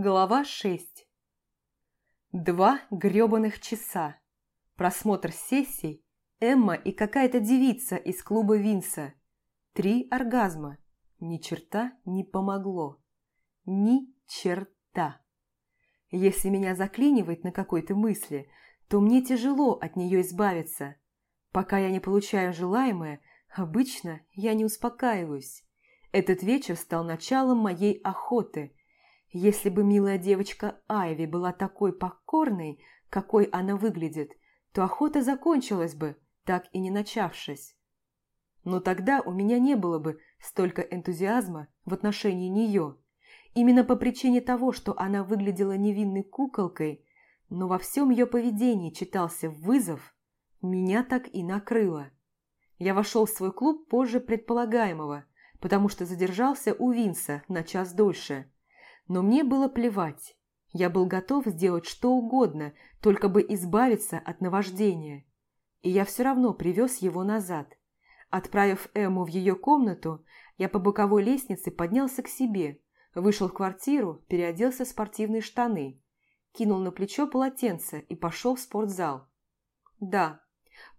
Глава 6 Два грёбаных часа. Просмотр сессий, Эмма и какая-то девица из клуба Винса. Три оргазма. Ни черта не помогло. Ни черта. Если меня заклинивает на какой-то мысли, то мне тяжело от нее избавиться. Пока я не получаю желаемое, обычно я не успокаиваюсь. Этот вечер стал началом моей охоты – если бы милая девочка Айви была такой покорной, какой она выглядит, то охота закончилась бы, так и не начавшись. Но тогда у меня не было бы столько энтузиазма в отношении нее. Именно по причине того, что она выглядела невинной куколкой, но во всем ее поведении читался вызов, меня так и накрыло. Я вошел в свой клуб позже предполагаемого, потому что задержался у Винса на час дольше – но мне было плевать. Я был готов сделать что угодно, только бы избавиться от наваждения. И я все равно привез его назад. Отправив Эму в ее комнату, я по боковой лестнице поднялся к себе, вышел в квартиру, переоделся в спортивные штаны, кинул на плечо полотенце и пошел в спортзал. Да,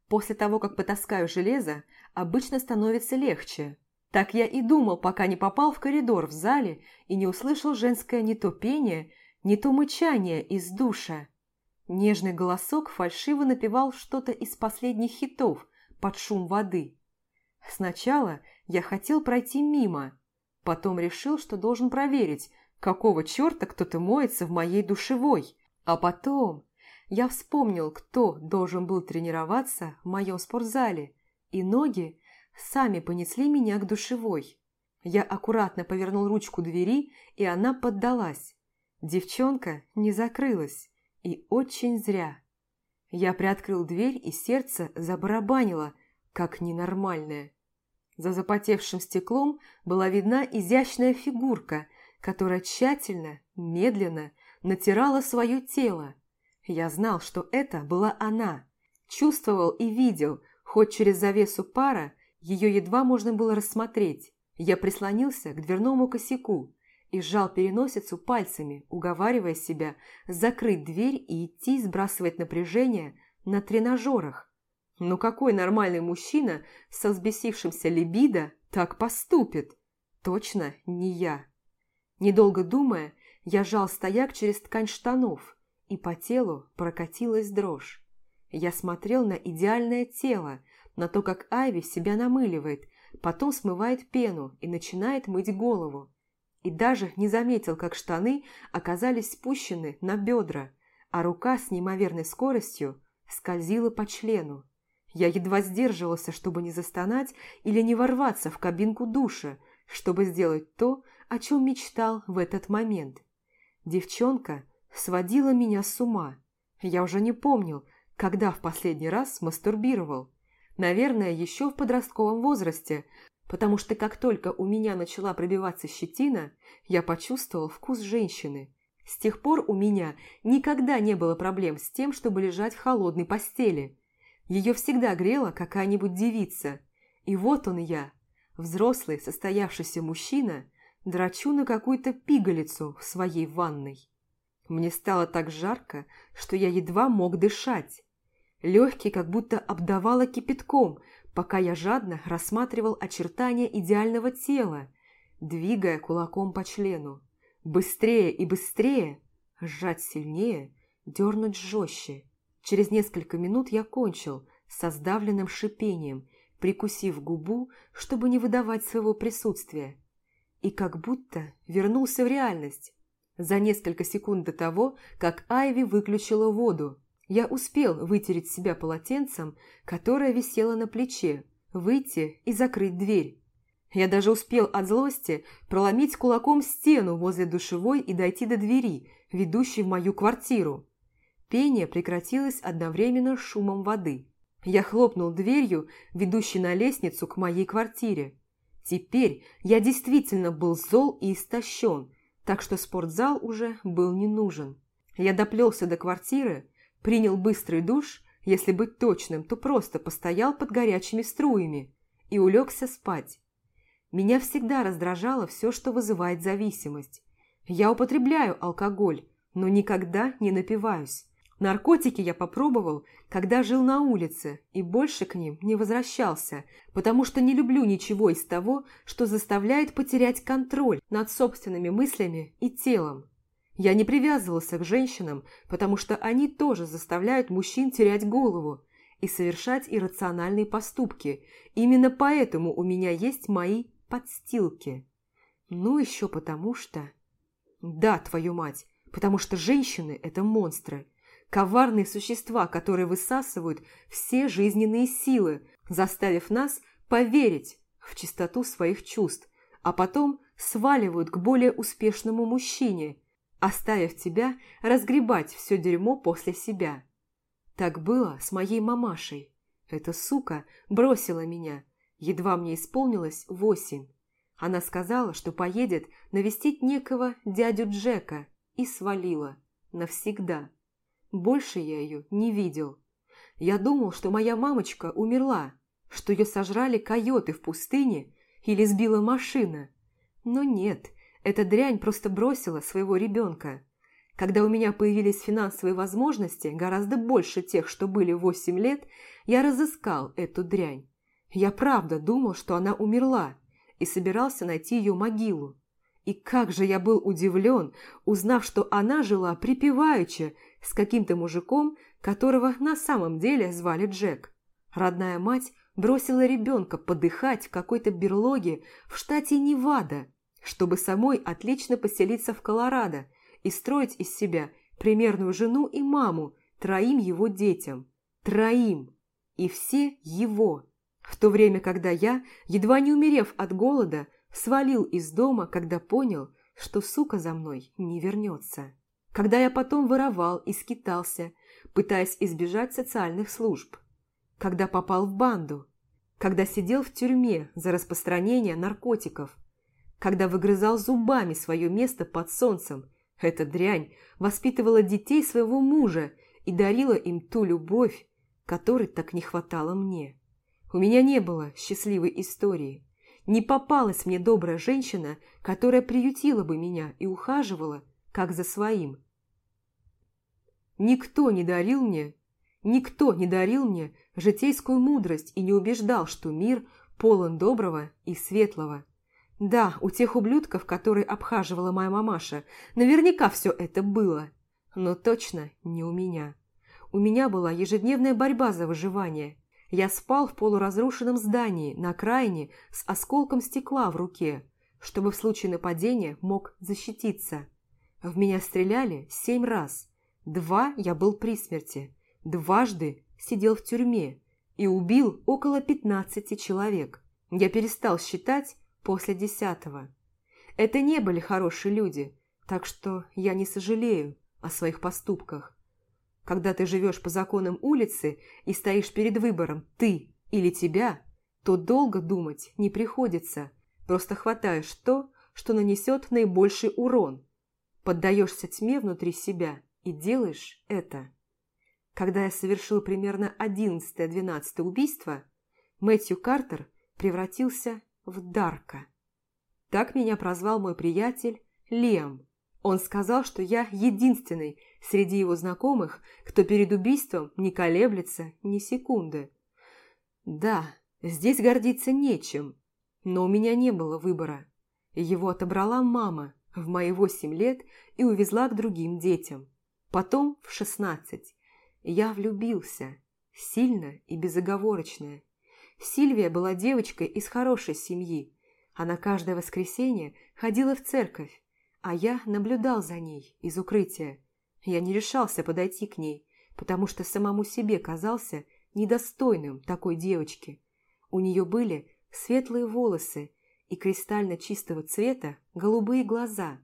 после того, как потаскаю железо, обычно становится легче, так я и думал, пока не попал в коридор в зале и не услышал женское не то пение, не то мычание из душа. Нежный голосок фальшиво напевал что-то из последних хитов под шум воды. Сначала я хотел пройти мимо, потом решил, что должен проверить, какого черта кто-то моется в моей душевой, а потом я вспомнил, кто должен был тренироваться в моем спортзале, и ноги сами понесли меня к душевой. Я аккуратно повернул ручку двери, и она поддалась. Девчонка не закрылась, и очень зря. Я приоткрыл дверь, и сердце забарабанило, как ненормальное. За запотевшим стеклом была видна изящная фигурка, которая тщательно, медленно натирала свое тело. Я знал, что это была она. Чувствовал и видел, хоть через завесу пара, ее едва можно было рассмотреть. Я прислонился к дверному косяку и сжал переносицу пальцами, уговаривая себя закрыть дверь и идти сбрасывать напряжение на тренажерах. Но какой нормальный мужчина со взбесившимся либидо так поступит? Точно не я. Недолго думая, я жал стояк через ткань штанов, и по телу прокатилась дрожь. Я смотрел на идеальное тело, на то, как Айви себя намыливает, потом смывает пену и начинает мыть голову. И даже не заметил, как штаны оказались спущены на бедра, а рука с неимоверной скоростью скользила по члену. Я едва сдерживался, чтобы не застонать или не ворваться в кабинку душа, чтобы сделать то, о чем мечтал в этот момент. Девчонка сводила меня с ума. Я уже не помнил, когда в последний раз мастурбировал. Наверное, еще в подростковом возрасте, потому что как только у меня начала пробиваться щетина, я почувствовал вкус женщины. С тех пор у меня никогда не было проблем с тем, чтобы лежать в холодной постели. Ее всегда грела какая-нибудь девица. И вот он я, взрослый состоявшийся мужчина, драчу на какую-то пигалицу в своей ванной. Мне стало так жарко, что я едва мог дышать. Легкий как будто обдавало кипятком, пока я жадно рассматривал очертания идеального тела, двигая кулаком по члену. Быстрее и быстрее, сжать сильнее, дернуть жестче. Через несколько минут я кончил со сдавленным шипением, прикусив губу, чтобы не выдавать своего присутствия. И как будто вернулся в реальность. За несколько секунд до того, как Айви выключила воду, я успел вытереть себя полотенцем, которое висело на плече, выйти и закрыть дверь. Я даже успел от злости проломить кулаком стену возле душевой и дойти до двери, ведущей в мою квартиру. Пение прекратилось одновременно с шумом воды. Я хлопнул дверью, ведущей на лестницу к моей квартире. Теперь я действительно был зол и истощен, так что спортзал уже был не нужен. Я доплелся до квартиры, Принял быстрый душ, если быть точным, то просто постоял под горячими струями и улегся спать. Меня всегда раздражало все, что вызывает зависимость. Я употребляю алкоголь, но никогда не напиваюсь. Наркотики я попробовал, когда жил на улице, и больше к ним не возвращался, потому что не люблю ничего из того, что заставляет потерять контроль над собственными мыслями и телом. Я не привязывался к женщинам, потому что они тоже заставляют мужчин терять голову и совершать иррациональные поступки. Именно поэтому у меня есть мои подстилки. Ну, еще потому что... Да, твою мать, потому что женщины – это монстры. Коварные существа, которые высасывают все жизненные силы, заставив нас поверить в чистоту своих чувств, а потом сваливают к более успешному мужчине, оставив тебя разгребать все дерьмо после себя. Так было с моей мамашей. Эта сука бросила меня, едва мне исполнилось восемь. Она сказала, что поедет навестить некого дядю Джека и свалила. Навсегда. Больше я ее не видел. Я думал, что моя мамочка умерла, что ее сожрали койоты в пустыне или сбила машина. Но нет, эта дрянь просто бросила своего ребенка. Когда у меня появились финансовые возможности, гораздо больше тех, что были восемь лет, я разыскал эту дрянь. Я правда думал, что она умерла, и собирался найти ее могилу. И как же я был удивлен, узнав, что она жила припеваючи с каким-то мужиком, которого на самом деле звали Джек. Родная мать бросила ребенка подыхать в какой-то берлоге в штате Невада, чтобы самой отлично поселиться в Колорадо и строить из себя примерную жену и маму троим его детям. Троим! И все его! В то время, когда я, едва не умерев от голода, свалил из дома, когда понял, что сука за мной не вернется когда я потом воровал и скитался, пытаясь избежать социальных служб, когда попал в банду, когда сидел в тюрьме за распространение наркотиков, когда выгрызал зубами свое место под солнцем, эта дрянь воспитывала детей своего мужа и дарила им ту любовь, которой так не хватало мне. У меня не было счастливой истории. Не попалась мне добрая женщина, которая приютила бы меня и ухаживала, как за своим. Никто не дарил мне, никто не дарил мне житейскую мудрость и не убеждал, что мир полон доброго и светлого. Да, у тех ублюдков, которые обхаживала моя мамаша, наверняка все это было, но точно не у меня. У меня была ежедневная борьба за выживание. Я спал в полуразрушенном здании на окраине с осколком стекла в руке, чтобы в случае нападения мог защититься. В меня стреляли семь раз. Два я был при смерти, дважды сидел в тюрьме и убил около пятнадцати человек. Я перестал считать после десятого. Это не были хорошие люди, так что я не сожалею о своих поступках. Когда ты живешь по законам улицы и стоишь перед выбором «ты» или «тебя», то долго думать не приходится, просто хватаешь то, что нанесет наибольший урон – поддаешься тьме внутри себя и делаешь это. Когда я совершил примерно одиннадцатое-двенадцатое убийство, Мэтью Картер превратился в Дарка. Так меня прозвал мой приятель Лем. Он сказал, что я единственный среди его знакомых, кто перед убийством не колеблется ни секунды. Да, здесь гордиться нечем, но у меня не было выбора. Его отобрала мама – в мои восемь лет и увезла к другим детям. Потом в шестнадцать. Я влюбился. Сильно и безоговорочно. Сильвия была девочкой из хорошей семьи. Она каждое воскресенье ходила в церковь, а я наблюдал за ней из укрытия. Я не решался подойти к ней, потому что самому себе казался недостойным такой девочки. У нее были светлые волосы и кристально чистого цвета голубые глаза.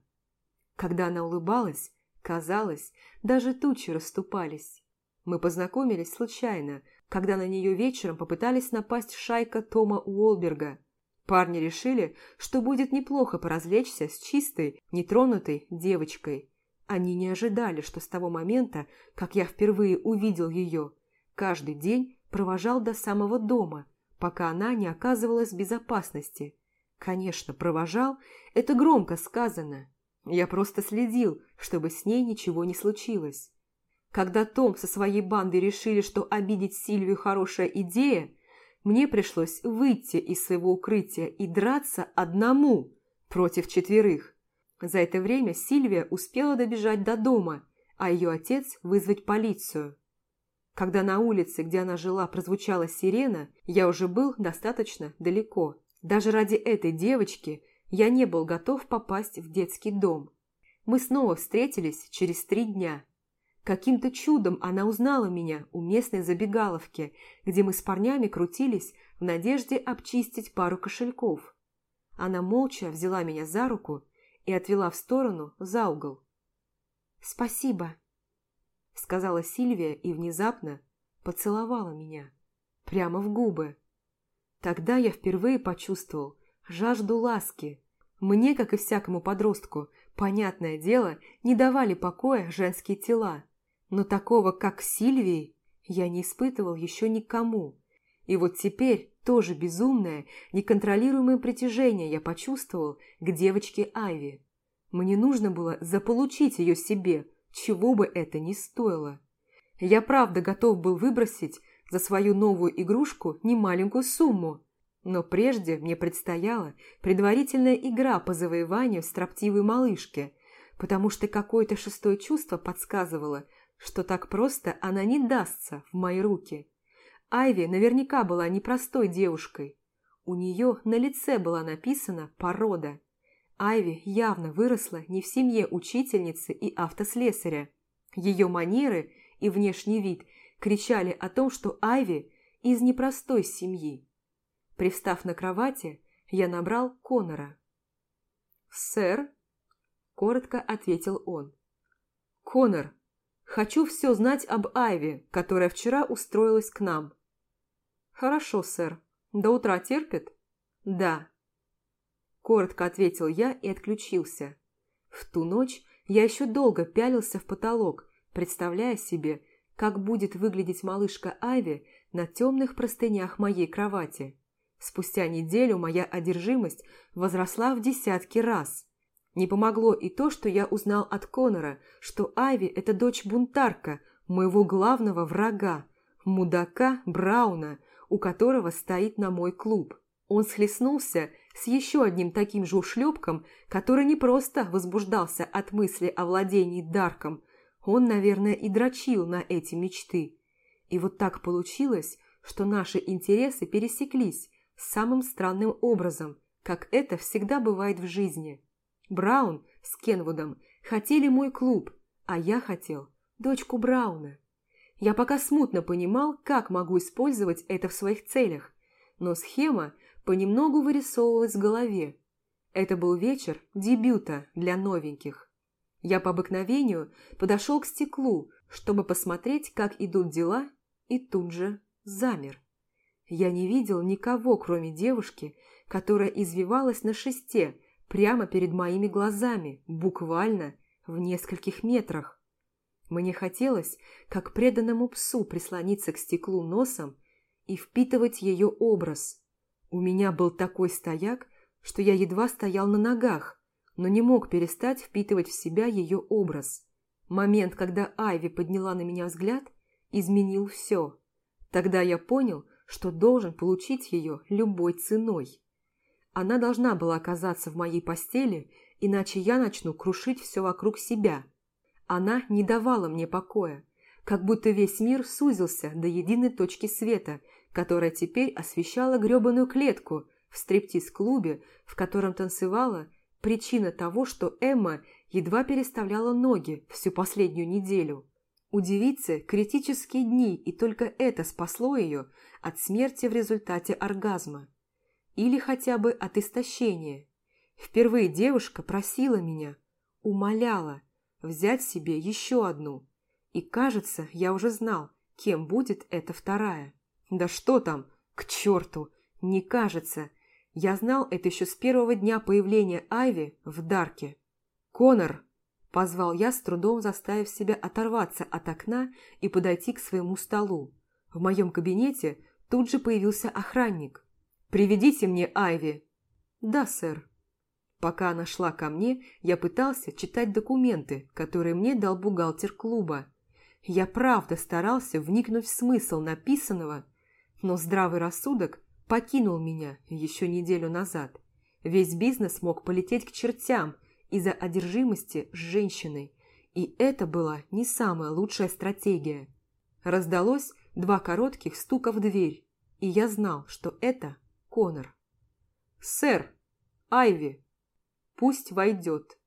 Когда она улыбалась, казалось, даже тучи расступались. Мы познакомились случайно, когда на нее вечером попытались напасть шайка Тома Уолберга. Парни решили, что будет неплохо поразвлечься с чистой, нетронутой девочкой. Они не ожидали, что с того момента, как я впервые увидел ее, каждый день провожал до самого дома, пока она не оказывалась в безопасности – Конечно, провожал – это громко сказано. Я просто следил, чтобы с ней ничего не случилось. Когда Том со своей бандой решили, что обидеть Сильвию хорошая идея, мне пришлось выйти из своего укрытия и драться одному против четверых. За это время Сильвия успела добежать до дома, а ее отец вызвать полицию. Когда на улице, где она жила, прозвучала сирена, я уже был достаточно далеко. Даже ради этой девочки я не был готов попасть в детский дом. Мы снова встретились через три дня. Каким-то чудом она узнала меня у местной забегаловки, где мы с парнями крутились в надежде обчистить пару кошельков. Она молча взяла меня за руку и отвела в сторону за угол. «Спасибо», — сказала Сильвия и внезапно поцеловала меня прямо в губы. Тогда я впервые почувствовал жажду ласки. Мне, как и всякому подростку, понятное дело, не давали покоя женские тела. Но такого, как Сильвии, я не испытывал еще никому. И вот теперь тоже безумное, неконтролируемое притяжение я почувствовал к девочке Айви. Мне нужно было заполучить ее себе, чего бы это ни стоило. Я правда готов был выбросить за свою новую игрушку немаленькую сумму, но прежде мне предстояла предварительная игра по завоеванию строптивой малышки, потому что какое-то шестое чувство подсказывало, что так просто она не дастся в мои руки. Айви наверняка была непростой девушкой. У нее на лице была написана «порода». Айви явно выросла не в семье учительницы и автослесаря. Ее манеры и внешний вид кричали о том, что Айви из непростой семьи. Привстав на кровати, я набрал Конора. «Сэр?» – коротко ответил он. «Конор, хочу все знать об Айви, которая вчера устроилась к нам». «Хорошо, сэр. До утра терпит?» «Да», Коротко ответил я и отключился. В ту ночь я еще долго пялился в потолок, представляя себе, как будет выглядеть малышка Айви на темных простынях моей кровати. Спустя неделю моя одержимость возросла в десятки раз. Не помогло и то, что я узнал от Конора, что Айви – это дочь-бунтарка, моего главного врага, мудака Брауна, у которого стоит на мой клуб. Он схлестнулся с еще одним таким же ушлепком, который не просто возбуждался от мысли о владении Дарком, он, наверное, и дрочил на эти мечты. И вот так получилось, что наши интересы пересеклись самым странным образом, как это всегда бывает в жизни. Браун с Кенвудом хотели мой клуб, а я хотел дочку Брауна. Я пока смутно понимал, как могу использовать это в своих целях, но схема – понемногу вырисовывалась в голове. Это был вечер дебюта для новеньких. Я по обыкновению подошел к стеклу, чтобы посмотреть, как идут дела, и тут же замер. Я не видел никого, кроме девушки, которая извивалась на шесте прямо перед моими глазами, буквально в нескольких метрах. Мне хотелось, как преданному псу, прислониться к стеклу носом и впитывать ее образ, у меня был такой стояк, что я едва стоял на ногах, но не мог перестать впитывать в себя ее образ. Момент, когда Айви подняла на меня взгляд, изменил все. Тогда я понял, что должен получить ее любой ценой. Она должна была оказаться в моей постели, иначе я начну крушить все вокруг себя. Она не давала мне покоя, как будто весь мир сузился до единой точки света – которая теперь освещала грёбаную клетку в стриптиз-клубе, в котором танцевала причина того, что Эмма едва переставляла ноги всю последнюю неделю. У девицы критические дни, и только это спасло ее от смерти в результате оргазма. Или хотя бы от истощения. Впервые девушка просила меня, умоляла взять себе еще одну. И кажется, я уже знал, кем будет эта вторая. Да что там, к черту, не кажется. Я знал это еще с первого дня появления Айви в Дарке. «Конор!» – позвал я, с трудом заставив себя оторваться от окна и подойти к своему столу. В моем кабинете тут же появился охранник. «Приведите мне Айви!» «Да, сэр». Пока она шла ко мне, я пытался читать документы, которые мне дал бухгалтер клуба. Я правда старался вникнуть в смысл написанного, но здравый рассудок покинул меня еще неделю назад. Весь бизнес мог полететь к чертям из-за одержимости с женщиной, и это была не самая лучшая стратегия. Раздалось два коротких стука в дверь, и я знал, что это Конор. «Сэр! Айви!» «Пусть войдет!»